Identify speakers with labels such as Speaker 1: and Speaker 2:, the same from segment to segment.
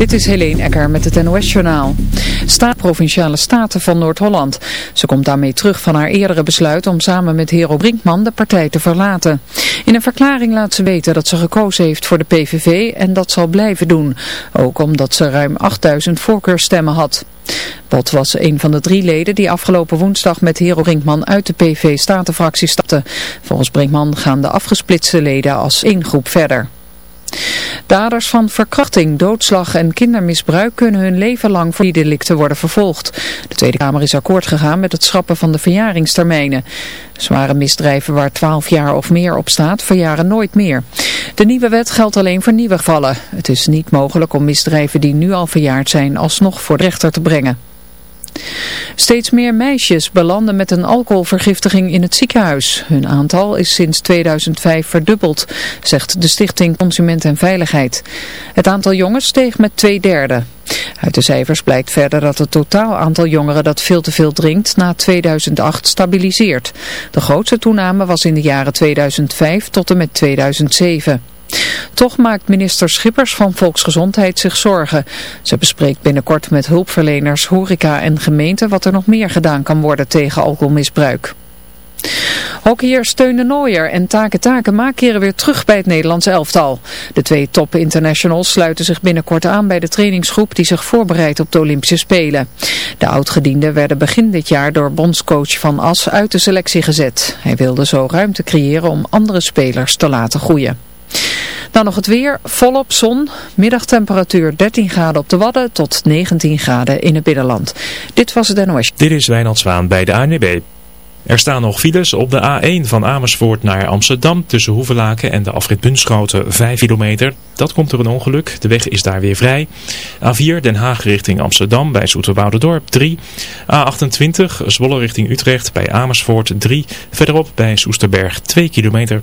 Speaker 1: Dit is Helene Ecker met het NOS-journaal. Staat Provinciale Staten van Noord-Holland. Ze komt daarmee terug van haar eerdere besluit om samen met Hero Brinkman de partij te verlaten. In een verklaring laat ze weten dat ze gekozen heeft voor de PVV en dat zal blijven doen. Ook omdat ze ruim 8000 voorkeurstemmen had. Bot was een van de drie leden die afgelopen woensdag met Hero Brinkman uit de PV-statenfractie stapte. Volgens Brinkman gaan de afgesplitste leden als één groep verder. Daders van verkrachting, doodslag en kindermisbruik kunnen hun leven lang voor die delicten worden vervolgd. De Tweede Kamer is akkoord gegaan met het schrappen van de verjaringstermijnen. Zware misdrijven waar 12 jaar of meer op staat verjaren nooit meer. De nieuwe wet geldt alleen voor nieuwe gevallen. Het is niet mogelijk om misdrijven die nu al verjaard zijn alsnog voor de rechter te brengen. Steeds meer meisjes belanden met een alcoholvergiftiging in het ziekenhuis. Hun aantal is sinds 2005 verdubbeld, zegt de Stichting Consument en Veiligheid. Het aantal jongens steeg met twee derde. Uit de cijfers blijkt verder dat het totaal aantal jongeren dat veel te veel drinkt na 2008 stabiliseert. De grootste toename was in de jaren 2005 tot en met 2007. Toch maakt minister Schippers van Volksgezondheid zich zorgen. Ze bespreekt binnenkort met hulpverleners, horeca en gemeenten wat er nog meer gedaan kan worden tegen alcoholmisbruik. Hockeyer Steune Nooier en Take Takema keren weer terug bij het Nederlands elftal. De twee top internationals sluiten zich binnenkort aan bij de trainingsgroep die zich voorbereidt op de Olympische Spelen. De oudgedienden werden begin dit jaar door bondscoach Van As uit de selectie gezet. Hij wilde zo ruimte creëren om andere spelers te laten groeien. Dan nog het weer, volop zon, middagtemperatuur 13 graden op de Wadden tot 19 graden in het binnenland. Dit was het NOS.
Speaker 2: Dit is Wijnand Zwaan bij de ANWB. Er staan nog files op de A1 van Amersfoort naar Amsterdam tussen Hoevelaken en de afrit Bunschoten 5 kilometer. Dat komt door een ongeluk, de weg is daar weer vrij. A4 Den Haag richting Amsterdam bij Dorp 3. A28 Zwolle richting Utrecht bij Amersfoort 3. Verderop bij Soesterberg 2 kilometer.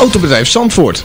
Speaker 3: Autobedrijf Zandvoort,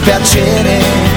Speaker 4: Dispiacere,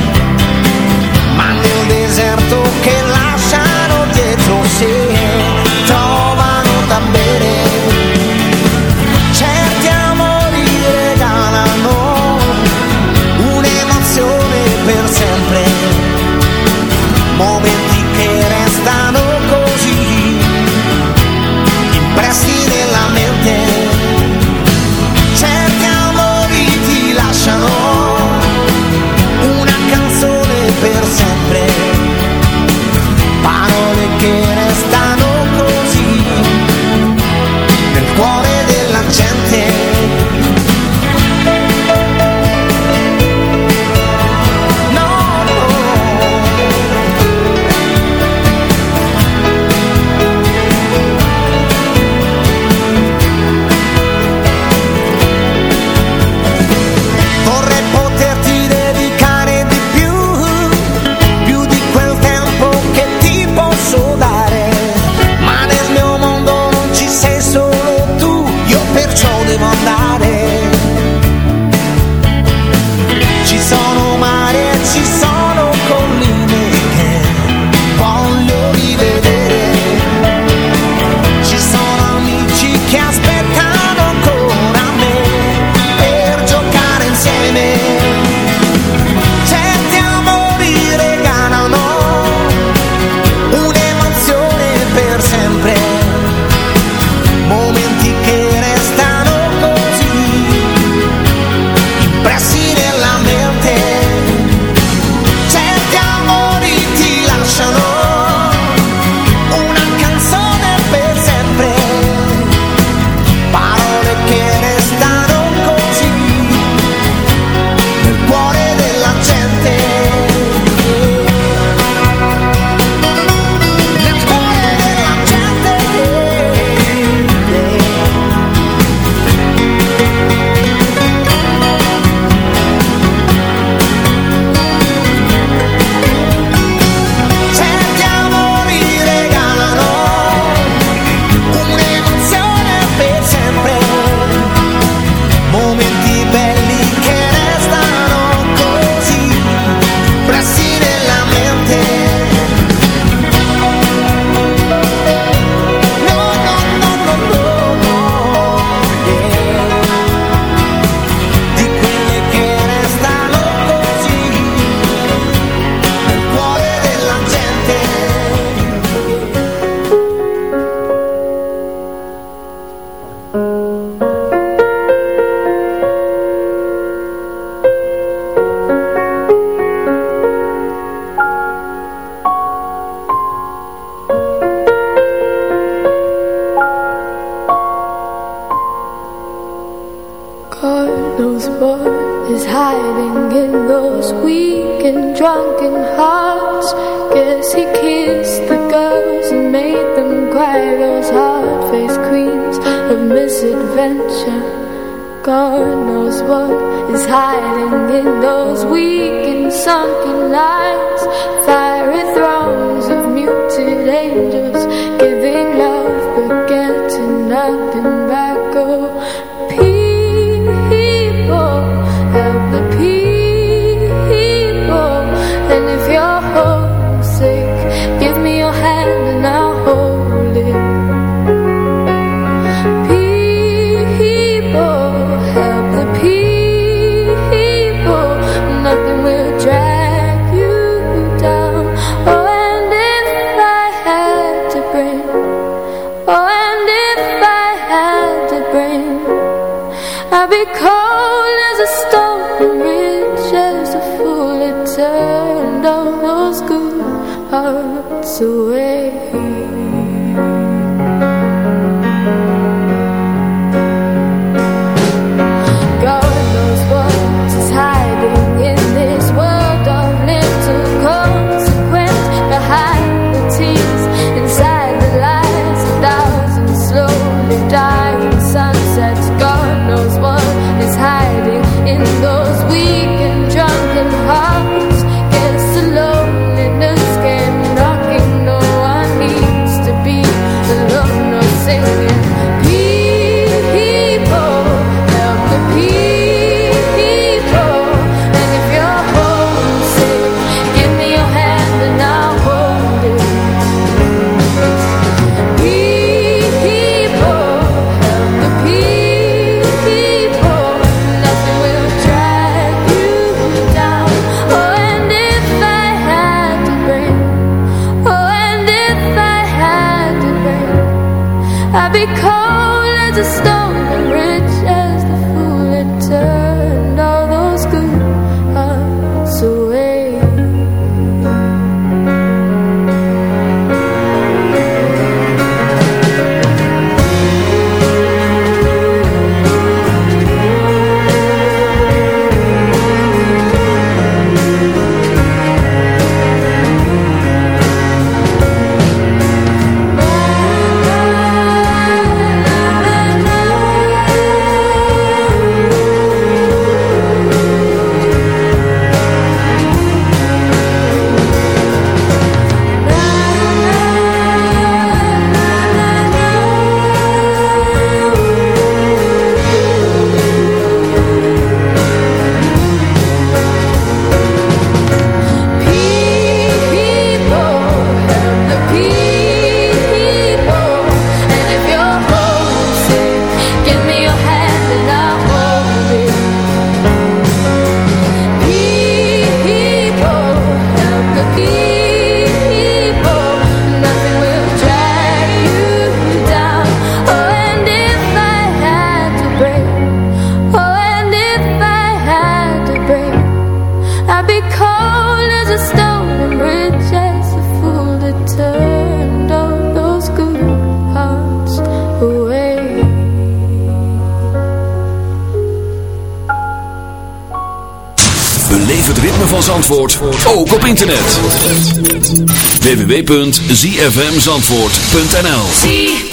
Speaker 5: www.zfmzandvoort.nl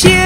Speaker 6: you.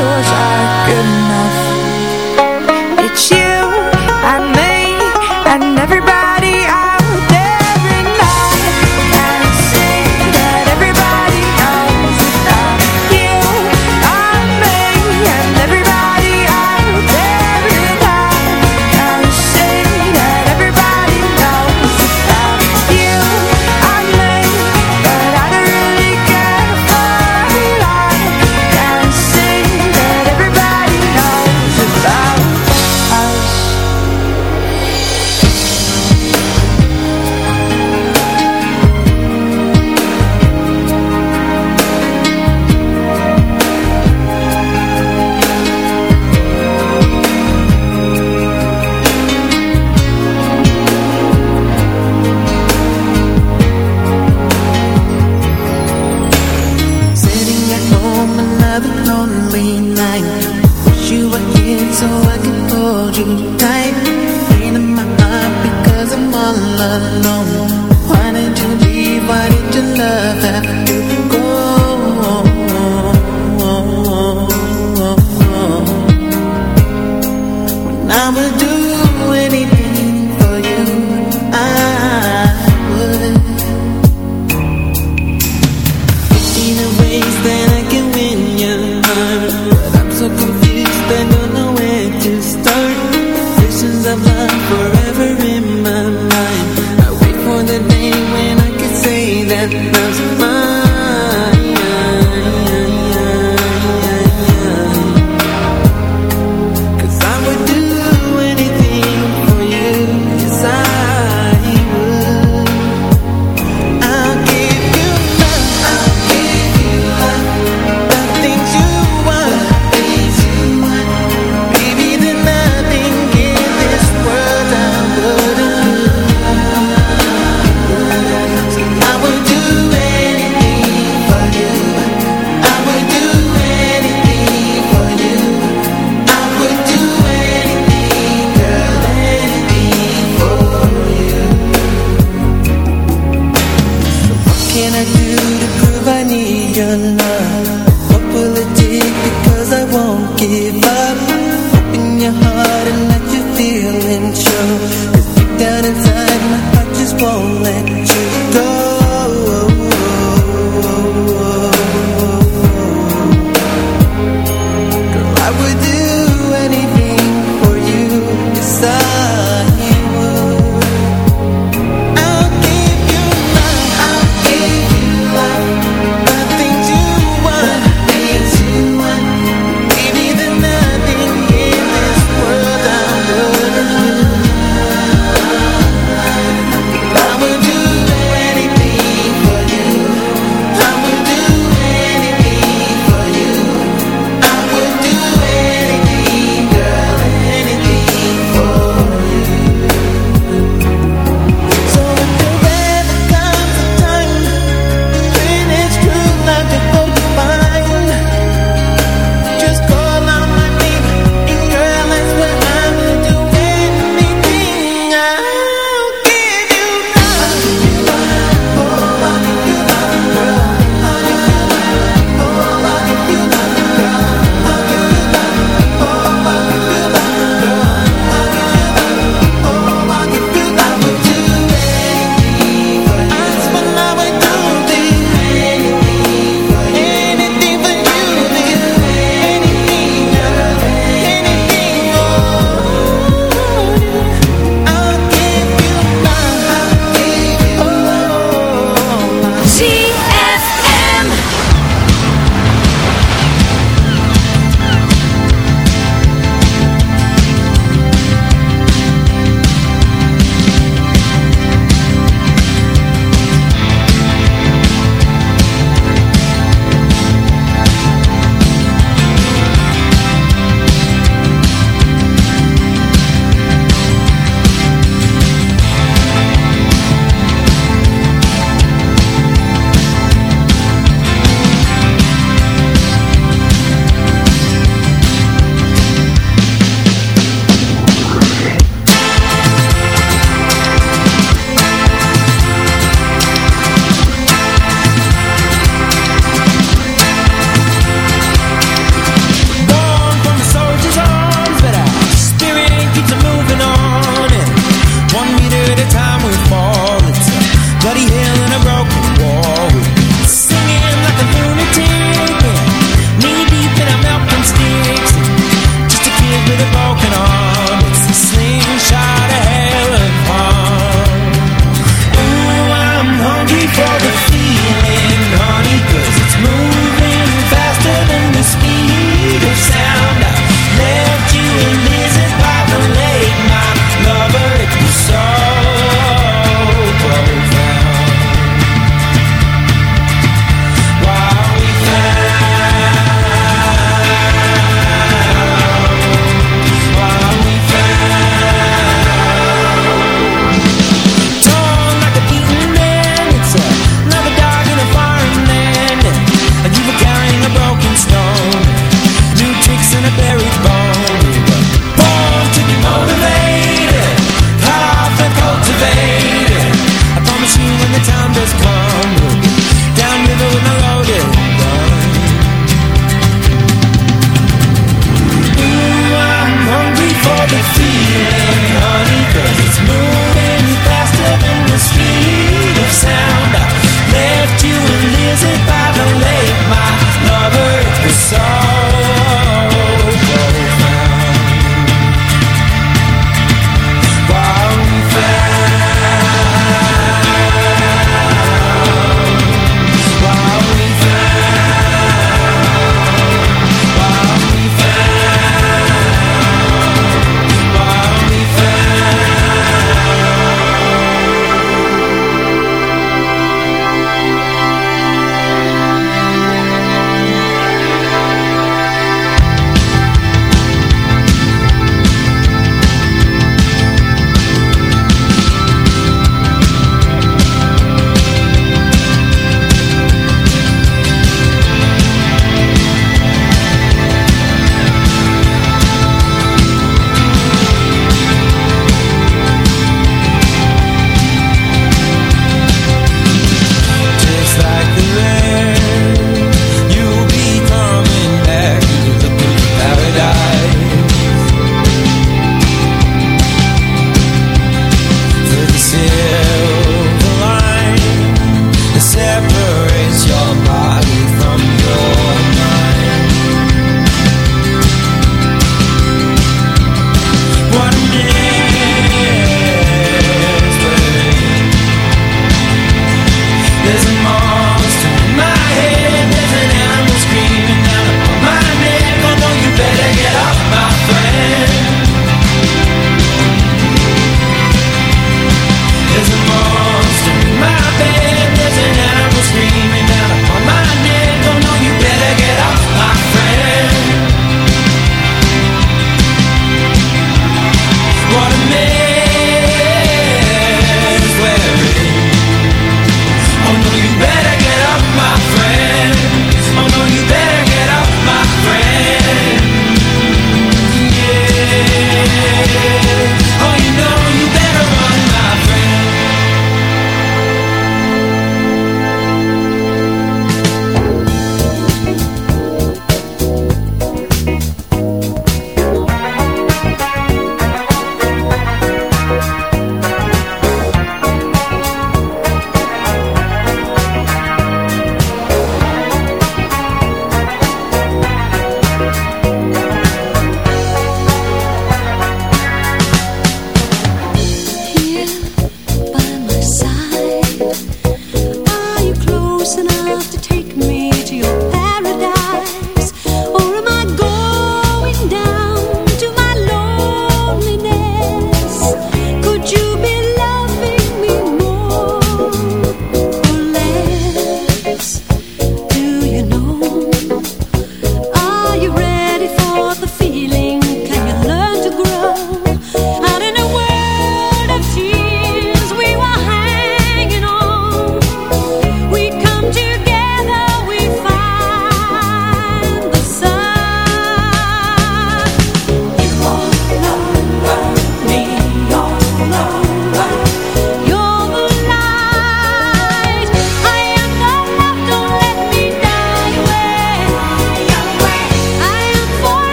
Speaker 6: yours are good enough. It's you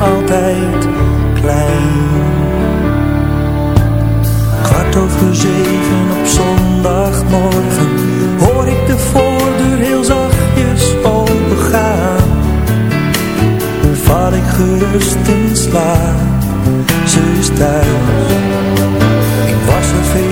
Speaker 7: altijd klein. Kwart over zeven op zondagmorgen hoor ik de voordeur heel zachtjes opengaan. Nu val ik gerust in slaap, ze is thuis. Ik was er veel